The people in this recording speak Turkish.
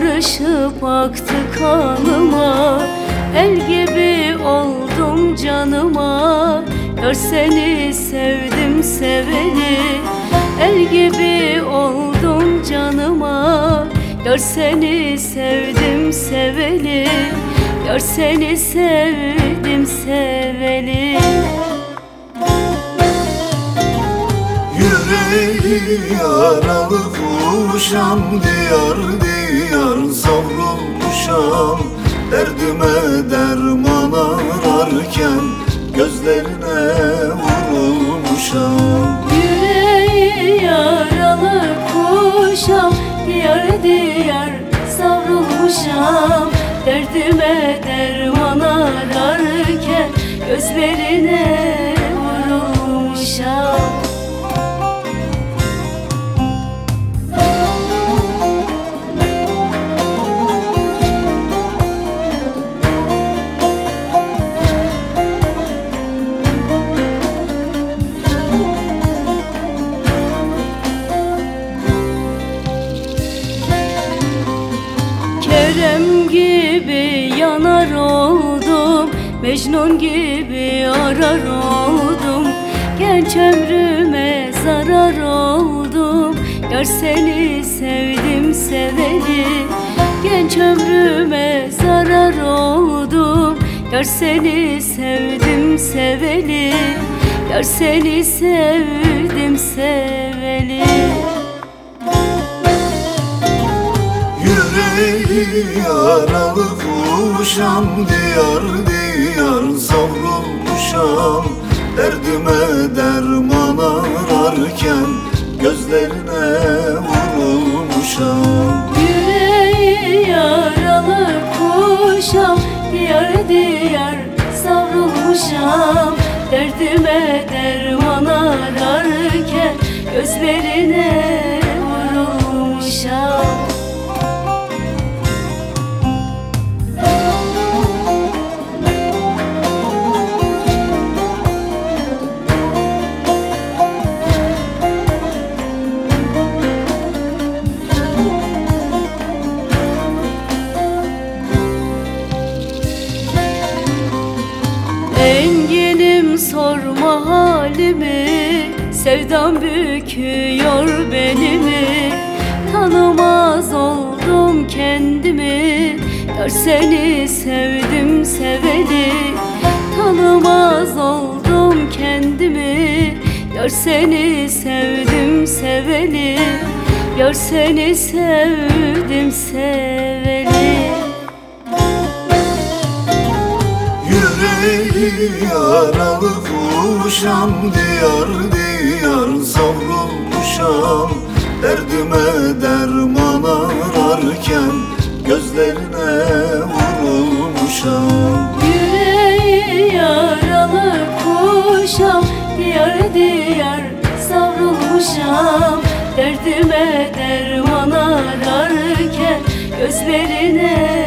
taşıp aktı kanıma. El gibi oldum canıma. Gör seni sevdim seveli El gibi oldum canıma. Gör seni sevdim seveli Gör seni sevdim seveli Yüreği yaralı kuşam Diyar diyar savrulmuşam Derdime derman ararken Gözlerine vurulmuşam. Yüreği yaralı kuşam Diyar diyar savrulmuşam. Derdime derman ararken Gözlerine Kerem gibi yanar oldum Mecnun gibi arar oldum. Genç ömrüme zarar oldum Yar seni sevdim seveli Genç ömrüme zarar oldum Yar seni sevdim seveli Yar seni sevdim seveli yaralı kuşam Diyar diyar savrulmuşam. Derdime derman ararken Gözlerine vurulmuşam. Yüreği yaralı kuşam Diyar diyar savrulmuşam. Derdime derman ararken Gözlerine sorma halimi Sevdam büküyor benimi. Tanımaz oldum kendimi Yar seni sevdim seveli Tanımaz oldum kendimi Yar seni sevdim seveli Yar seni sevdim seveli Yüreği yaralı kuşam Diyar diyar savrulmuşam Derdime derman ararken Gözlerine vurulmuşam. Yüreği yaralı kuşam Diyar diyar savrulmuşam. Derdime derman ararken Gözlerine